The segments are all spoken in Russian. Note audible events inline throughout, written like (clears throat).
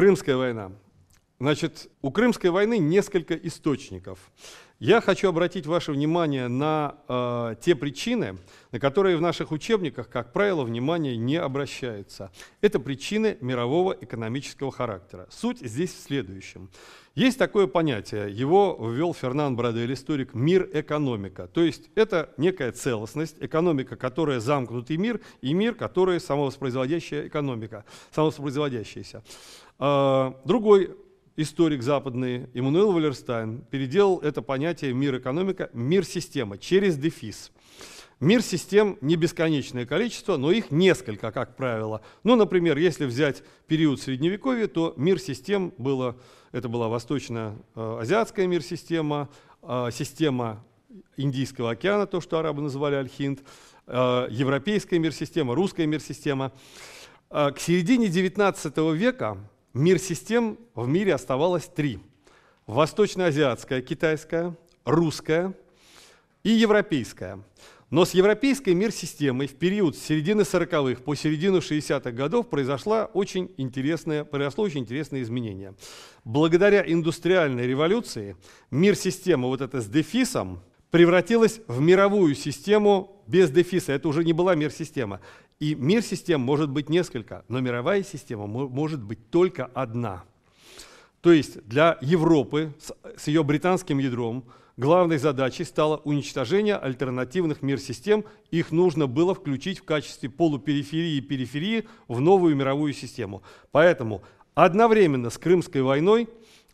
Крымская война. Значит, у Крымской войны несколько источников. Я хочу обратить ваше внимание на э, те причины, на которые в наших учебниках, как правило, внимание не обращается. Это причины мирового экономического характера. Суть здесь в следующем. Есть такое понятие, его ввел Фернан Брадель, историк, мир-экономика. То есть это некая целостность, экономика, которая замкнутый мир, и мир, который самовоспроизводящая экономика, самовоспроизводящаяся. Э, другой историк западный Иммануил Валерстайн переделал это понятие мир-экономика, мир-система через дефис. Мир систем не бесконечное количество, но их несколько, как правило. Ну, например, если взять период Средневековья, то мир систем было, это была восточно-азиатская мир-система, э, система Индийского океана, то, что арабы называли Аль-Хинд, э, европейская мир-система, русская мир-система. Э, к середине XIX века мир систем в мире оставалось три. Восточноазиатская, китайская, русская и европейская. Но с европейской мир-системой в период с середины 40-х по середину 60-х годов произошло очень интересное, произошло очень интересное изменение. Благодаря индустриальной революции мир-система вот эта с дефисом превратилась в мировую систему без дефиса. Это уже не была мир-система. И мир-систем может быть несколько, но мировая система может быть только одна. То есть для Европы с ее британским ядром главной задачей стало уничтожение альтернативных мир-систем. Их нужно было включить в качестве полупериферии и периферии в новую мировую систему. Поэтому одновременно с Крымской войной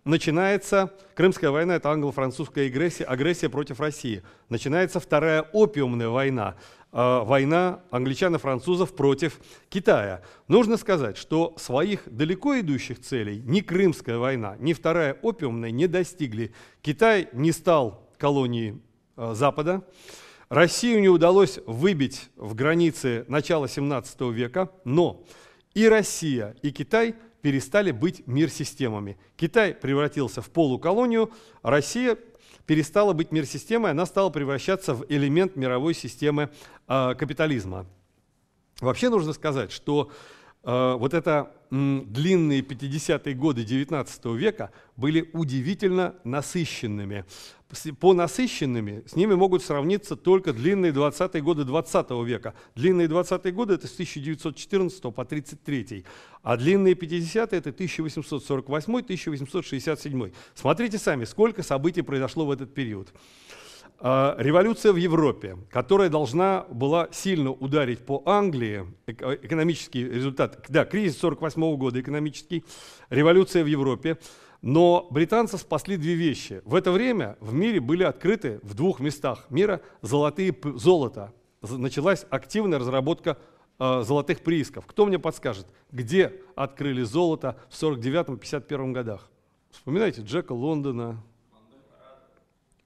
начинается, Крымская война – это англо-французская агрессия, агрессия против России. Начинается Вторая опиумная война – Э, война англичан и французов против Китая. Нужно сказать, что своих далеко идущих целей ни Крымская война, ни Вторая опиумная не достигли. Китай не стал колонией э, Запада. Россию не удалось выбить в границы начала 17 века, но и Россия, и Китай перестали быть мир-системами. Китай превратился в полуколонию, Россия перестала быть мир-системой, она стала превращаться в элемент мировой системы э, капитализма. Вообще нужно сказать, что вот это длинные 50-е годы 19 века были удивительно насыщенными по насыщенными, с ними могут сравниться только длинные 20-е годы 20 века. Длинные 20-е годы это с 1914 по 1933, а длинные 50-е это 1848-1867. Смотрите сами, сколько событий произошло в этот период. А, революция в Европе, которая должна была сильно ударить по Англии, экономический результат, да, кризис 48 года экономический, революция в Европе, но британцы спасли две вещи. В это время в мире были открыты в двух местах мира золотые золото. Началась активная разработка э, золотых приисков. Кто мне подскажет, где открыли золото в 49-51 годах? Вспоминайте Джека Лондона.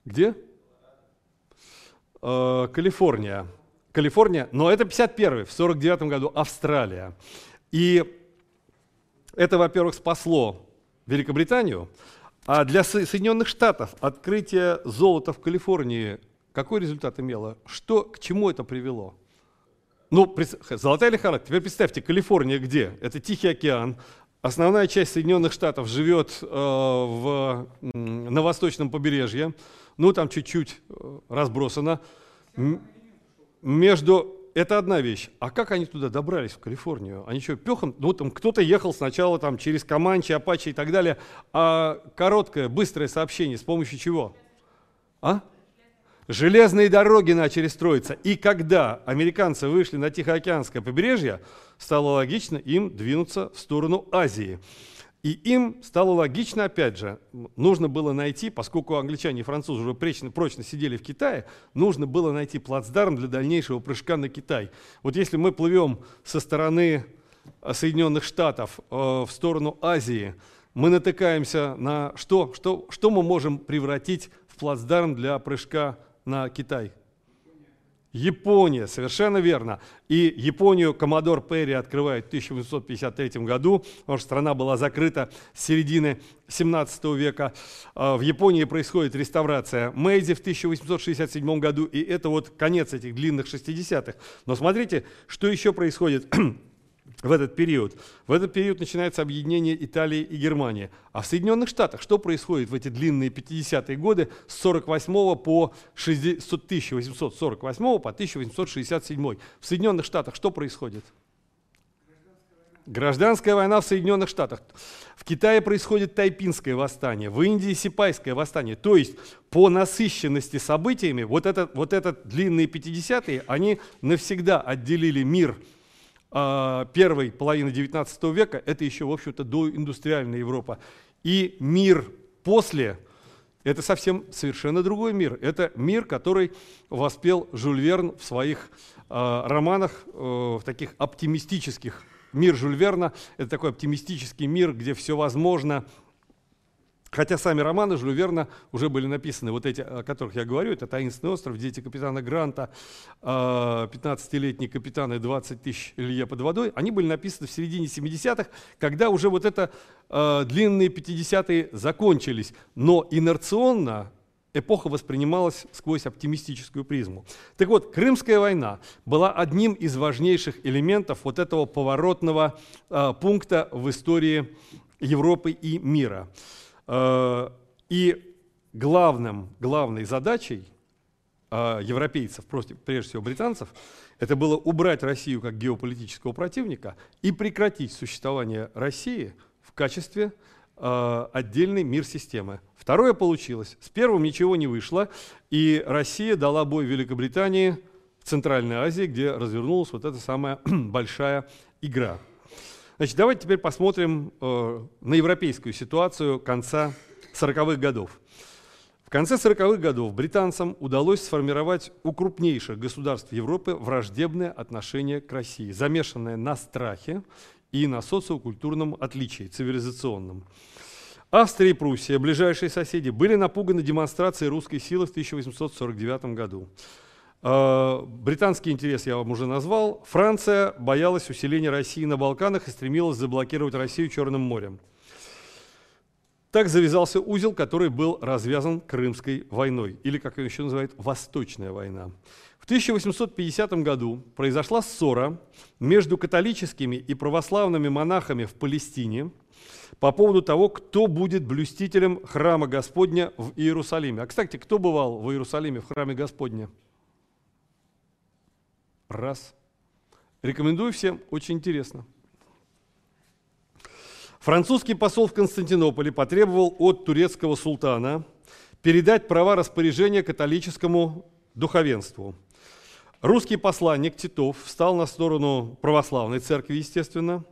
Где? Э, Калифорния. Калифорния, но это 51 в 49 году Австралия. И это, во-первых, спасло Великобританию, а для Соединенных Штатов открытие золота в Калифорнии какой результат имело? Что, к чему это привело? Ну, золотая лихорадка. Теперь представьте, Калифорния где? Это Тихий океан. Основная часть Соединенных Штатов живет э, в, на восточном побережье. Ну, там чуть-чуть э, разбросано. Между это одна вещь. А как они туда добрались, в Калифорнию? Они что, пехом? Ну, там кто-то ехал сначала там через Каманчи, Апачи и так далее. А короткое, быстрое сообщение с помощью чего? А? Железные дороги начали строиться. И когда американцы вышли на Тихоокеанское побережье, стало логично им двинуться в сторону Азии. И им стало логично, опять же, нужно было найти, поскольку англичане и французы уже прочно, прочно сидели в Китае, нужно было найти плацдарм для дальнейшего прыжка на Китай. Вот если мы плывем со стороны э, Соединенных Штатов э, в сторону Азии, мы натыкаемся на что? Что, что мы можем превратить в плацдарм для прыжка на Китай? Япония, совершенно верно. И Японию коммодор Перри открывает в 1853 году, потому что страна была закрыта с середины 17 века. А, в Японии происходит реставрация Мэйзи в 1867 году, и это вот конец этих длинных 60-х. Но смотрите, что еще происходит (clears throat) в этот период. В этот период начинается объединение Италии и Германии. А в Соединенных Штатах что происходит в эти длинные 50-е годы с 48 по 60, 1848 по 1867? В Соединенных Штатах что происходит? Гражданская война в Соединенных Штатах. В Китае происходит тайпинское восстание, в Индии сипайское восстание. То есть по насыщенности событиями вот этот, вот этот длинные 50-е, они навсегда отделили мир первой половины 19 века, это еще, в общем-то, доиндустриальная Европа, и мир после, это совсем совершенно другой мир. Это мир, который воспел Жюль Верн в своих э, романах, э, в таких оптимистических мир Жюль Верна – это такой оптимистический мир, где все возможно. Хотя сами романы Жюль Верна уже были написаны, вот эти, о которых я говорю, это «Таинственный остров», «Дети капитана Гранта», 15-летний а, капитан и 20 тысяч Илья под водой, они были написаны в середине 70-х, когда уже вот это э, длинные 50-е закончились. Но инерционно эпоха воспринималась сквозь оптимистическую призму. Так вот, Крымская война была одним из важнейших элементов вот этого поворотного э, пункта в истории Европы и мира. Э, и главным, главной задачей э, европейцев, прежде всего британцев, это было убрать Россию как геополитического противника и прекратить существование России в качестве э, отдельный мир системы, Второе получилось. С первым ничего не вышло, и Россия дала бой Великобритании в Центральной Азии, где развернулась вот эта самая (clears throat) большая игра. Значит, давайте теперь посмотрим э, на европейскую ситуацию конца 40-х годов. В конце 40-х годов британцам удалось сформировать у крупнейших государств Европы враждебное отношение к России, замешанное на страхе и на социокультурном отличии, цивилизационном. Австрия и Пруссия, ближайшие соседи, были напуганы демонстрацией русской силы в 1849 году. А, британский интерес я вам уже назвал. Франция боялась усиления России на Балканах и стремилась заблокировать Россию Черным морем. Так завязался узел, который был развязан Крымской войной, или, как ее еще называют, Восточная война. В 1850 году произошла ссора между католическими и православными монахами в Палестине – по поводу того, кто будет блюстителем храма Господня в Иерусалиме. А, кстати, кто бывал в Иерусалиме в храме Господня? Раз. Рекомендую всем, очень интересно. Французский посол в Константинополе потребовал от турецкого султана передать права распоряжения католическому духовенству. Русский посланник Титов встал на сторону православной церкви, естественно,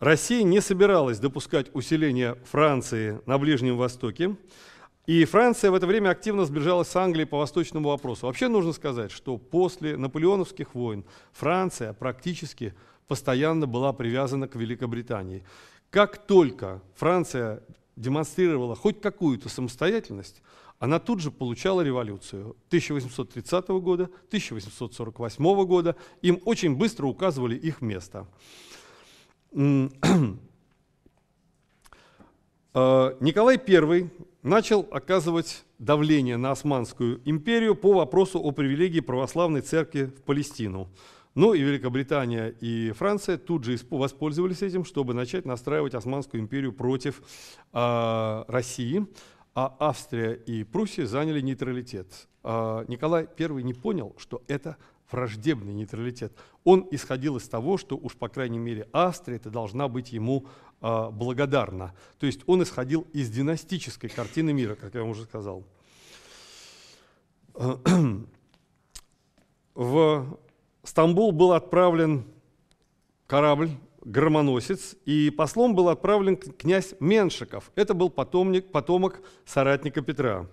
Россия не собиралась допускать усиления Франции на Ближнем Востоке, и Франция в это время активно сближалась с Англией по восточному вопросу. Вообще нужно сказать, что после наполеоновских войн Франция практически постоянно была привязана к Великобритании. Как только Франция демонстрировала хоть какую-то самостоятельность, она тут же получала революцию 1830 года, 1848 года. Им очень быстро указывали их место. (clears throat) Э, Николай I начал оказывать давление на Османскую империю по вопросу о привилегии православной церкви в Палестину. Ну и Великобритания и Франция тут же воспользовались этим, чтобы начать настраивать Османскую империю против э, России, а Австрия и Пруссия заняли нейтралитет. Э, Николай I не понял, что это враждебный нейтралитет. Он исходил из того, что уж по крайней мере Австрия это должна быть ему э, благодарна. То есть он исходил из династической картины мира, как я вам уже сказал. (clears throat) В Стамбул был отправлен корабль, громоносец, и послом был отправлен князь Меншиков. Это был потомник, потомок соратника Петра.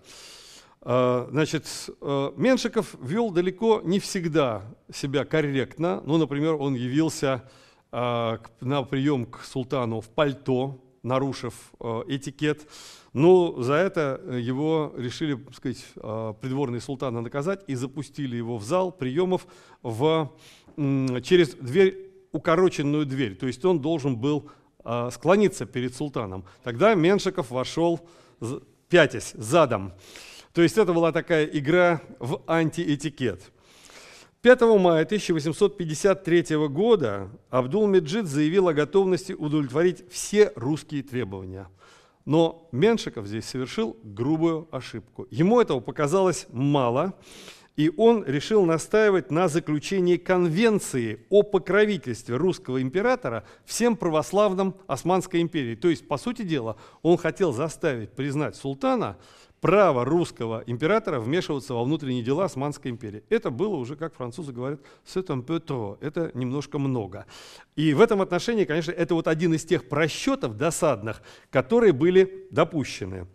А, значит, э, Меншиков вел далеко не всегда себя корректно. Ну, например, он явился а, на прием к султану в пальто, нарушив э, этикет. Но за это его решили, так сказать, а, придворные султаны наказать и запустили его в зал приемов в, через дверь, укороченную дверь. То есть он должен был склониться перед султаном. Тогда Меншиков вошел, пятясь, задом. То есть это была такая игра в антиэтикет. 5 мая 1853 года Абдул-Меджид заявил о готовности удовлетворить все русские требования. Но Меншиков здесь совершил грубую ошибку. Ему этого показалось мало, и он решил настаивать на заключении конвенции о покровительстве русского императора всем православным Османской империи. То есть, по сути дела, он хотел заставить признать султана право русского императора вмешиваться во внутренние дела Османской империи. Это было уже, как французы говорят, c'est un это немножко много. И в этом отношении, конечно, это вот один из тех просчетов досадных, которые были допущены.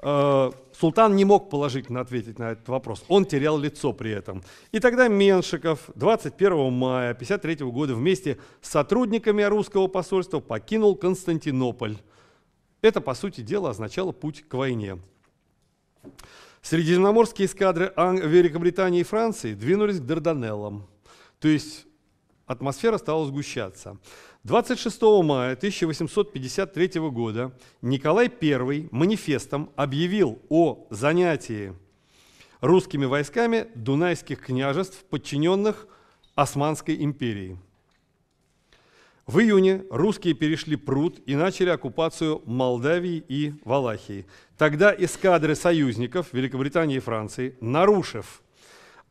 Э, султан не мог положительно ответить на этот вопрос, он терял лицо при этом. И тогда Меншиков 21 мая 1953 года вместе с сотрудниками русского посольства покинул Константинополь. Это, по сути дела, означало путь к войне. Средиземноморские эскадры Великобритании и Франции двинулись к Дарданеллам. То есть атмосфера стала сгущаться. 26 мая 1853 года Николай I манифестом объявил о занятии русскими войсками дунайских княжеств, подчиненных Османской империи. В июне русские перешли пруд и начали оккупацию Молдавии и Валахии. Тогда эскадры союзников Великобритании и Франции, нарушив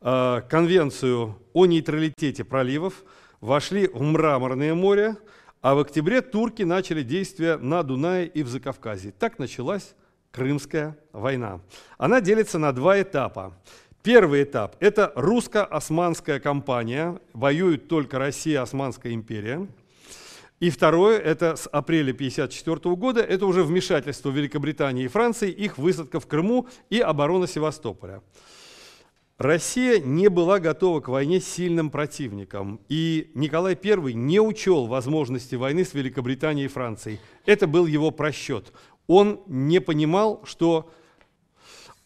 э, конвенцию о нейтралитете проливов, вошли в Мраморное море, а в октябре турки начали действия на Дунае и в Закавказье. Так началась Крымская война. Она делится на два этапа. Первый этап – это русско-османская кампания, воюют только Россия и Османская империя – и второе, это с апреля 1954 года, это уже вмешательство Великобритании и Франции, их высадка в Крыму и оборона Севастополя. Россия не была готова к войне с сильным противником, и Николай I не учел возможности войны с Великобританией и Францией. Это был его просчет. Он не понимал, что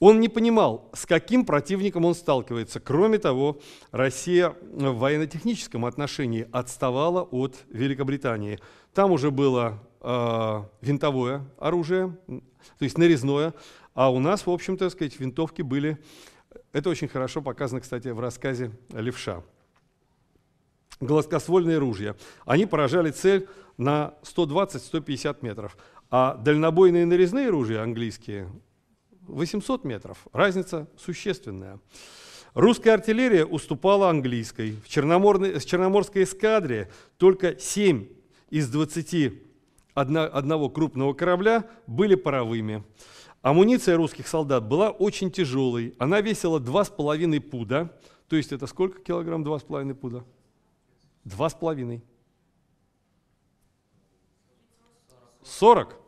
он не понимал, с каким противником он сталкивается. Кроме того, Россия в военно-техническом отношении отставала от Великобритании. Там уже было э, винтовое оружие, то есть нарезное, а у нас, в общем-то, сказать, винтовки были... Это очень хорошо показано, кстати, в рассказе «Левша». Гладкоствольные ружья. Они поражали цель на 120-150 метров. А дальнобойные нарезные ружья английские 800 метров. Разница существенная. Русская артиллерия уступала английской. В, Черноморной, в Черноморской эскадре только 7 из 20 одного крупного корабля были паровыми. Амуниция русских солдат была очень тяжелой. Она весила 2,5 пуда. То есть это сколько килограмм 2,5 пуда? 2,5. 40.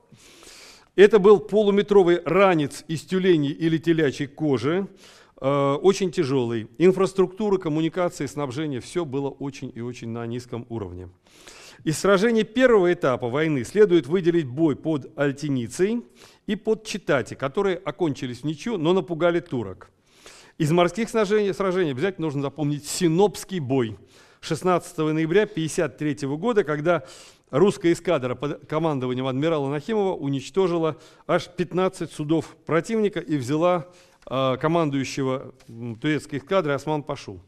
Это был полуметровый ранец из тюленей или телячьей кожи, э, очень тяжелый. Инфраструктура, коммуникации, снабжение – все было очень и очень на низком уровне. Из сражений первого этапа войны следует выделить бой под Альтиницей и под Читати, которые окончились в ничью, но напугали турок. Из морских сражений, сражений обязательно нужно запомнить Синопский бой 16 ноября 1953 года, когда русская эскадра под командованием адмирала Нахимова уничтожила аж 15 судов противника и взяла э, командующего турецкой эскадры Осман Пашу.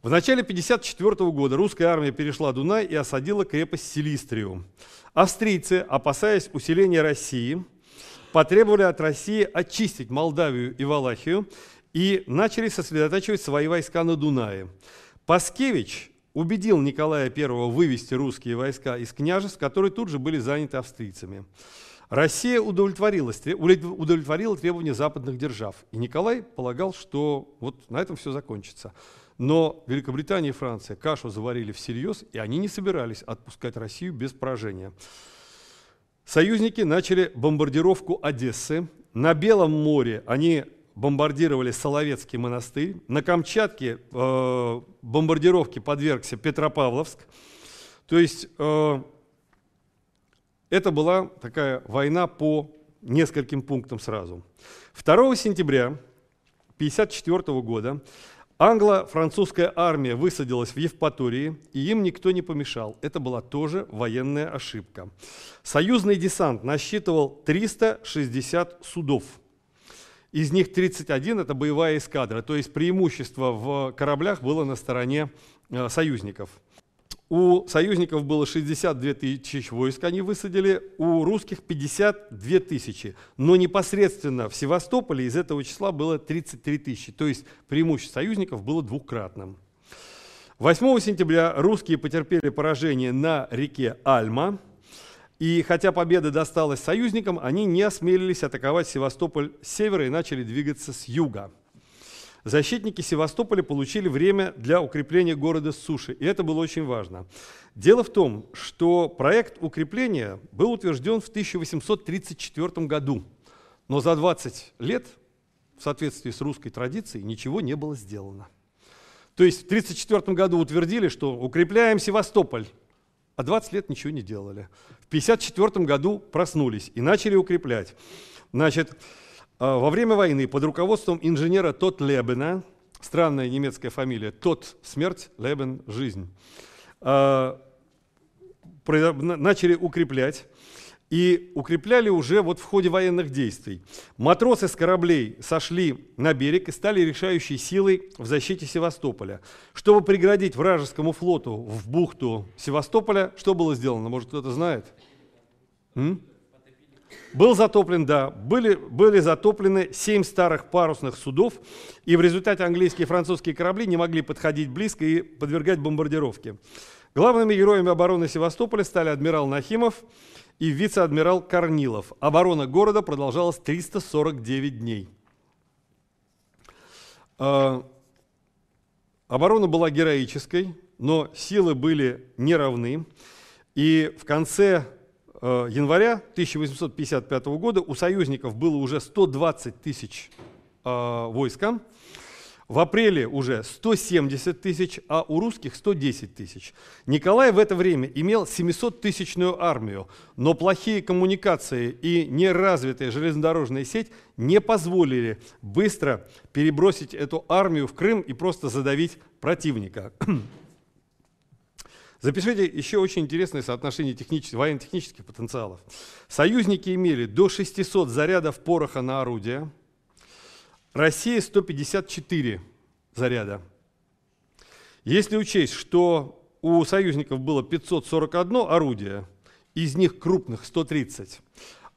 В начале 1954 года русская армия перешла Дунай и осадила крепость Силистрию. Австрийцы, опасаясь усиления России, потребовали от России очистить Молдавию и Валахию и начали сосредотачивать свои войска на Дунае. Паскевич, убедил Николая I вывести русские войска из княжеств, которые тут же были заняты австрийцами. Россия удовлетворила, удовлетворила требования западных держав. И Николай полагал, что вот на этом все закончится. Но Великобритания и Франция кашу заварили всерьез, и они не собирались отпускать Россию без поражения. Союзники начали бомбардировку Одессы. На Белом море они бомбардировали Соловецкий монастырь. На Камчатке э, бомбардировке подвергся Петропавловск. То есть э, это была такая война по нескольким пунктам сразу. 2 сентября 1954 года англо-французская армия высадилась в Евпатории, и им никто не помешал. Это была тоже военная ошибка. Союзный десант насчитывал 360 судов – из них 31 – это боевая эскадра, то есть преимущество в кораблях было на стороне э, союзников. У союзников было 62 тысячи войск, они высадили, у русских 52 тысячи. Но непосредственно в Севастополе из этого числа было 33 тысячи, то есть преимущество союзников было двукратным. 8 сентября русские потерпели поражение на реке Альма – и хотя победа досталась союзникам, они не осмелились атаковать Севастополь с севера и начали двигаться с юга. Защитники Севастополя получили время для укрепления города с суши, и это было очень важно. Дело в том, что проект укрепления был утвержден в 1834 году, но за 20 лет, в соответствии с русской традицией, ничего не было сделано. То есть в 1934 году утвердили, что укрепляем Севастополь, а 20 лет ничего не делали. В 1954 году проснулись и начали укреплять. Значит, а, во время войны под руководством инженера Тот Лебена, странная немецкая фамилия, Тот – смерть, Лебен – жизнь, а, начали укреплять и укрепляли уже вот в ходе военных действий. Матросы с кораблей сошли на берег и стали решающей силой в защите Севастополя. Чтобы преградить вражескому флоту в бухту Севастополя, что было сделано? Может, кто-то знает? М? Был затоплен, да, были, были затоплены семь старых парусных судов, и в результате английские и французские корабли не могли подходить близко и подвергать бомбардировке. Главными героями обороны Севастополя стали адмирал Нахимов и вице-адмирал Корнилов. Оборона города продолжалась 349 дней. А, оборона была героической, но силы были неравны. И в конце э, января 1855 года у союзников было уже 120 тысяч э, войска, в апреле уже 170 тысяч, а у русских 110 тысяч. Николай в это время имел 700-тысячную армию, но плохие коммуникации и неразвитая железнодорожная сеть не позволили быстро перебросить эту армию в Крым и просто задавить противника. (clears throat) Запишите еще очень интересное соотношение технических, военно-технических потенциалов. Союзники имели до 600 зарядов пороха на орудие – Россия 154 заряда. Если учесть, что у союзников было 541 орудие, из них крупных 130,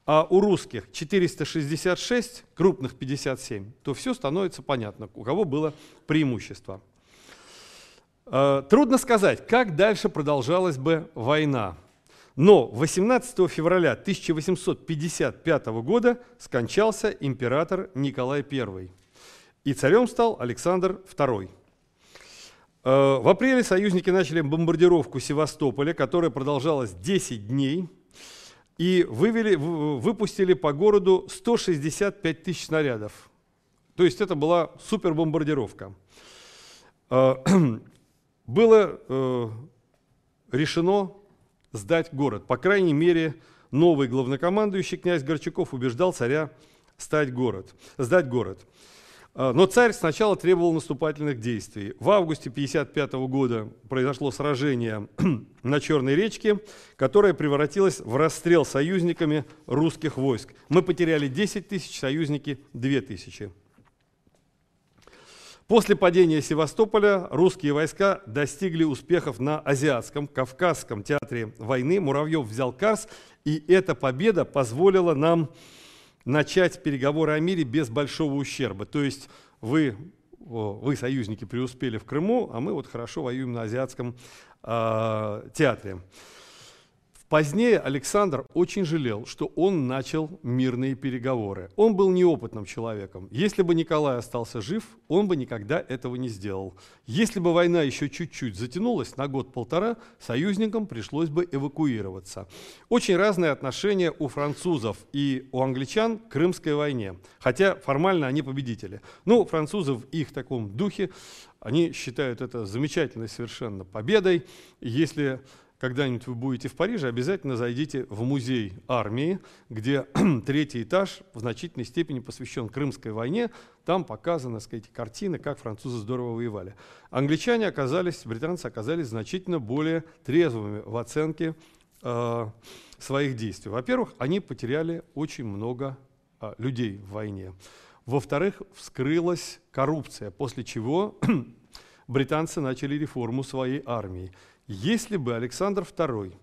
а у русских 466, крупных 57, то все становится понятно, у кого было преимущество. Э, трудно сказать, как дальше продолжалась бы война. Но 18 февраля 1855 года скончался император Николай I, и царем стал Александр II. Э, в апреле союзники начали бомбардировку Севастополя, которая продолжалась 10 дней, и вывели, выпустили по городу 165 тысяч снарядов. То есть это была супербомбардировка. Э, (clears throat) было э, решено сдать город. По крайней мере, новый главнокомандующий князь Горчаков убеждал царя стать город, сдать город. А, но царь сначала требовал наступательных действий. В августе 1955 года произошло сражение (clears throat) на Черной речке, которое превратилось в расстрел союзниками русских войск. Мы потеряли 10 тысяч, союзники 2 тысячи. После падения Севастополя русские войска достигли успехов на Азиатском, Кавказском театре войны. Муравьев взял Карс, и эта победа позволила нам начать переговоры о мире без большого ущерба. То есть вы, вы союзники, преуспели в Крыму, а мы вот хорошо воюем на Азиатском э, театре. Позднее Александр очень жалел, что он начал мирные переговоры. Он был неопытным человеком. Если бы Николай остался жив, он бы никогда этого не сделал. Если бы война еще чуть-чуть затянулась на год-полтора, союзникам пришлось бы эвакуироваться. Очень разные отношения у французов и у англичан к Крымской войне, хотя формально они победители. Ну, французы в их таком духе, они считают это замечательной совершенно победой. Если когда-нибудь вы будете в Париже, обязательно зайдите в музей армии, где (clears throat) третий этаж в значительной степени посвящен Крымской войне. Там показаны сказать, картины, как французы здорово воевали. Англичане оказались, британцы оказались значительно более трезвыми в оценке э, своих действий. Во-первых, они потеряли очень много э, людей в войне. Во-вторых, вскрылась коррупция, после чего (clears throat) британцы начали реформу своей армии. Если бы Александр II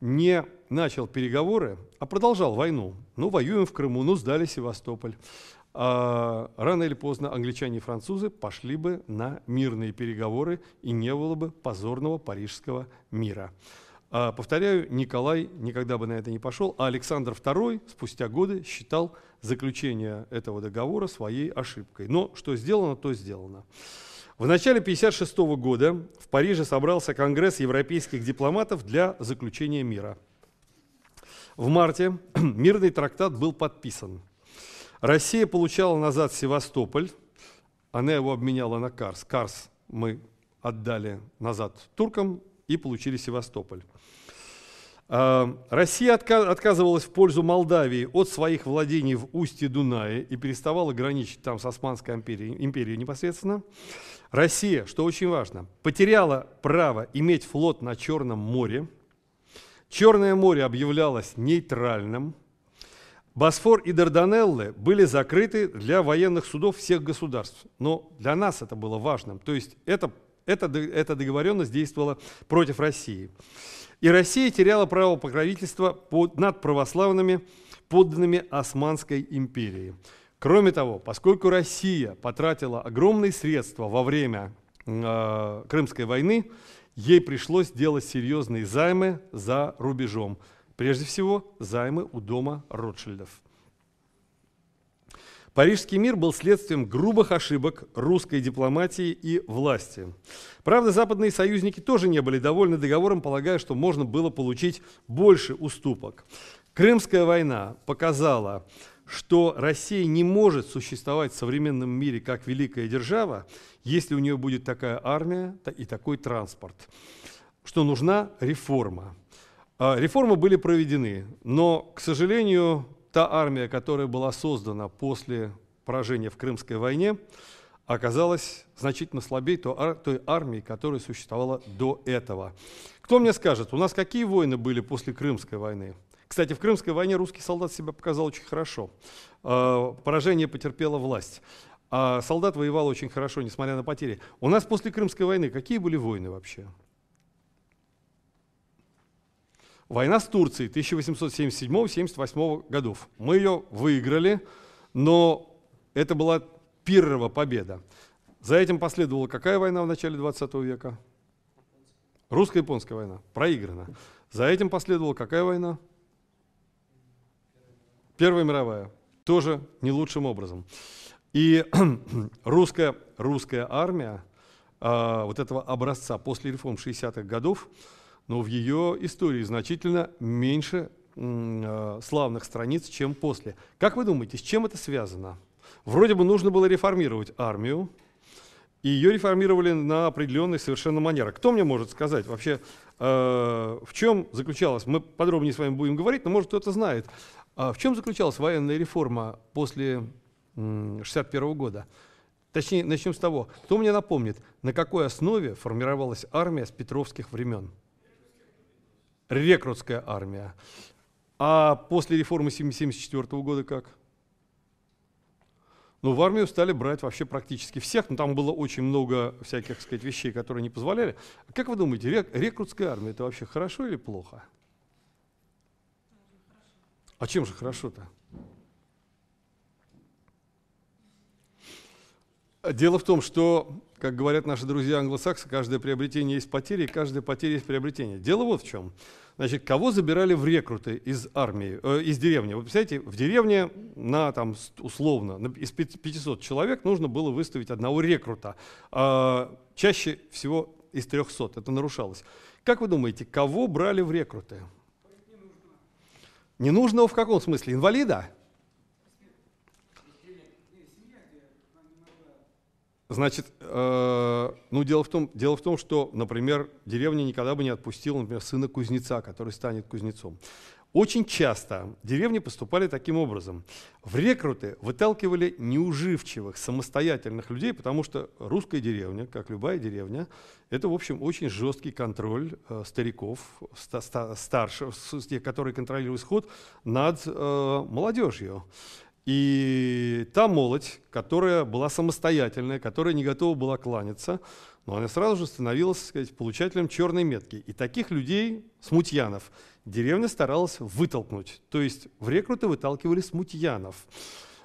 не начал переговоры, а продолжал войну, ну, воюем в Крыму, ну, сдали Севастополь, а, рано или поздно англичане и французы пошли бы на мирные переговоры, и не было бы позорного парижского мира. А, повторяю, Николай никогда бы на это не пошел, а Александр II спустя годы считал заключение этого договора своей ошибкой. Но что сделано, то сделано. В начале 1956 года в Париже собрался Конгресс европейских дипломатов для заключения мира. В марте (clears throat) мирный трактат был подписан. Россия получала назад Севастополь, она его обменяла на Карс. Карс мы отдали назад туркам и получили Севастополь. А, Россия отказывалась в пользу Молдавии от своих владений в устье Дуная и переставала граничить там с Османской империей, империей непосредственно. Россия, что очень важно, потеряла право иметь флот на Черном море. Черное море объявлялось нейтральным. Босфор и Дарданеллы были закрыты для военных судов всех государств. Но для нас это было важным. То есть это, это, эта договоренность действовала против России. И Россия теряла право покровительства под, над православными подданными Османской империи. Кроме того, поскольку Россия потратила огромные средства во время э, Крымской войны, ей пришлось делать серьезные займы за рубежом. Прежде всего, займы у дома Ротшильдов. Парижский мир был следствием грубых ошибок русской дипломатии и власти. Правда, западные союзники тоже не были довольны договором, полагая, что можно было получить больше уступок. Крымская война показала, что Россия не может существовать в современном мире как великая держава, если у нее будет такая армия и такой транспорт, что нужна реформа. А, реформы были проведены, но, к сожалению, та армия, которая была создана после поражения в Крымской войне, оказалась значительно слабее той армии, которая существовала до этого. Кто мне скажет, у нас какие войны были после Крымской войны? Кстати, в Крымской войне русский солдат себя показал очень хорошо. А, поражение потерпела власть. А солдат воевал очень хорошо, несмотря на потери. У нас после Крымской войны какие были войны вообще? Война с Турцией 1877-78 годов. Мы ее выиграли, но это была первая победа. За этим последовала какая война в начале 20 века? Русско-японская война. Проиграна. За этим последовала какая война? Первая мировая. Тоже не лучшим образом. И (clears throat) русская, русская армия а, вот этого образца после реформ 60-х годов но в ее истории значительно меньше э, славных страниц, чем после. Как вы думаете, с чем это связано? Вроде бы нужно было реформировать армию, и ее реформировали на определенный совершенно манер. Кто мне может сказать вообще, э, в чем заключалась, мы подробнее с вами будем говорить, но может кто-то знает, э, в чем заключалась военная реформа после 1961 э, года? Точнее, начнем с того, кто мне напомнит, на какой основе формировалась армия с петровских времен? Рекрутская армия. А после реформы 1974 года как? Ну, в армию стали брать вообще практически всех, но там было очень много всяких, так сказать, вещей, которые не позволяли. Как вы думаете, рек, рекрутская армия это вообще хорошо или плохо? А чем же хорошо-то? Дело в том, что, как говорят наши друзья англосаксы, каждое приобретение есть потери, и каждая потеря есть приобретение. Дело вот в чем. Значит, кого забирали в рекруты из армии, э, из деревни? Вы представляете, в деревне на там условно на, из 500 человек нужно было выставить одного рекрута, а чаще всего из 300. Это нарушалось. Как вы думаете, кого брали в рекруты? Ненужного в каком смысле? Инвалида? Значит, э, ну дело в, том, дело в том, что, например, деревня никогда бы не отпустила, например, сына кузнеца, который станет кузнецом. Очень часто деревни поступали таким образом. В рекруты выталкивали неуживчивых, самостоятельных людей, потому что русская деревня, как любая деревня, это, в общем, очень жесткий контроль э, стариков, ста, ста, старших, тех, которые контролируют сход над э, молодежью. И та молодь, которая была самостоятельная, которая не готова была кланяться, но она сразу же становилась сказать, получателем черной метки. И таких людей, смутьянов, деревня старалась вытолкнуть. То есть в рекруты выталкивали смутьянов.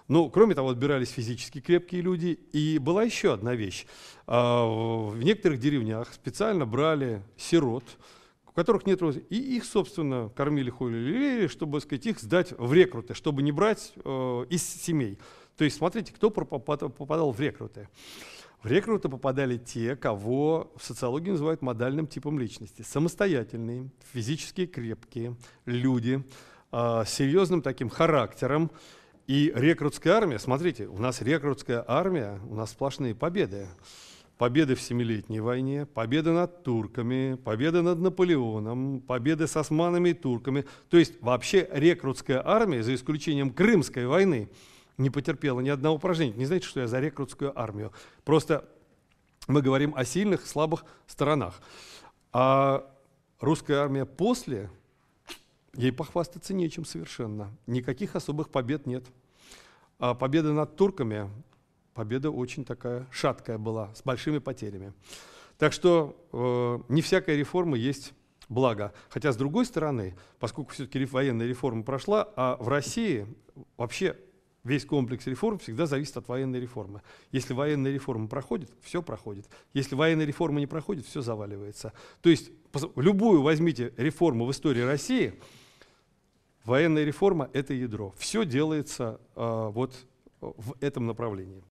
Ну, кроме того, отбирались физически крепкие люди. И была еще одна вещь. А, в некоторых деревнях специально брали сирот, которых нет родственников, и их, собственно, кормили, холили, чтобы, сказать, их сдать в рекруты, чтобы не брать э, из семей. То есть, смотрите, кто попадал в рекруты. В рекруты попадали те, кого в социологии называют модальным типом личности. Самостоятельные, физически крепкие люди э, с серьезным таким характером, и рекрутская армия, смотрите, у нас рекрутская армия, у нас сплошные победы. Победы в Семилетней войне, победы над турками, победы над Наполеоном, победы с османами и турками. То есть вообще рекрутская армия, за исключением Крымской войны, не потерпела ни одного поражения. Не знаете, что я за рекрутскую армию. Просто мы говорим о сильных, слабых сторонах. А русская армия после Ей похвастаться нечем совершенно. Никаких особых побед нет. А победа над турками, победа очень такая шаткая была, с большими потерями. Так что э, не всякая реформа есть благо. Хотя, с другой стороны, поскольку все-таки военная реформа прошла, а в России вообще весь комплекс реформ всегда зависит от военной реформы. Если военная реформа проходит, все проходит. Если военная реформа не проходит, все заваливается. То есть любую возьмите реформу в истории России – Военная реформа – это ядро. Все делается э, вот в этом направлении.